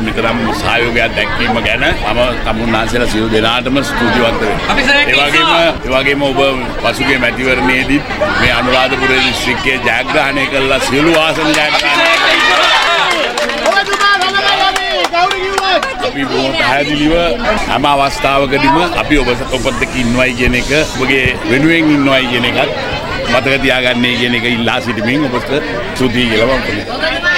මෙතරම් සහයෝගයක් දැක්වීම ගැන මම තමුන්නාන්සේලා සියලු දෙනාටම ස්තුතිවන්ත වෙනවා. ඒ වගේම ඒ වගේම ඔබ පසුගිය මැතිවරණයේදීත් මේ අනුරාධපුර දිස්ත්‍රික්කයේ ජයග්‍රහණය කළා සියලු ආසන ජයග්‍රහණය අපි බොහොම පැහැදිලිව හැම අවස්ථාවකදීම අපි ඔබ ඔබත් එක්ක ඉන්නවයි කියන එක ඔබගේ වෙනුවෙන් ඉන්නවයි කියන එකත් මතක තියාගන්නේ කියන එක ඉල්ලා සිටිමින් ඔබට ස්තුතියි කියලා මම කියනවා.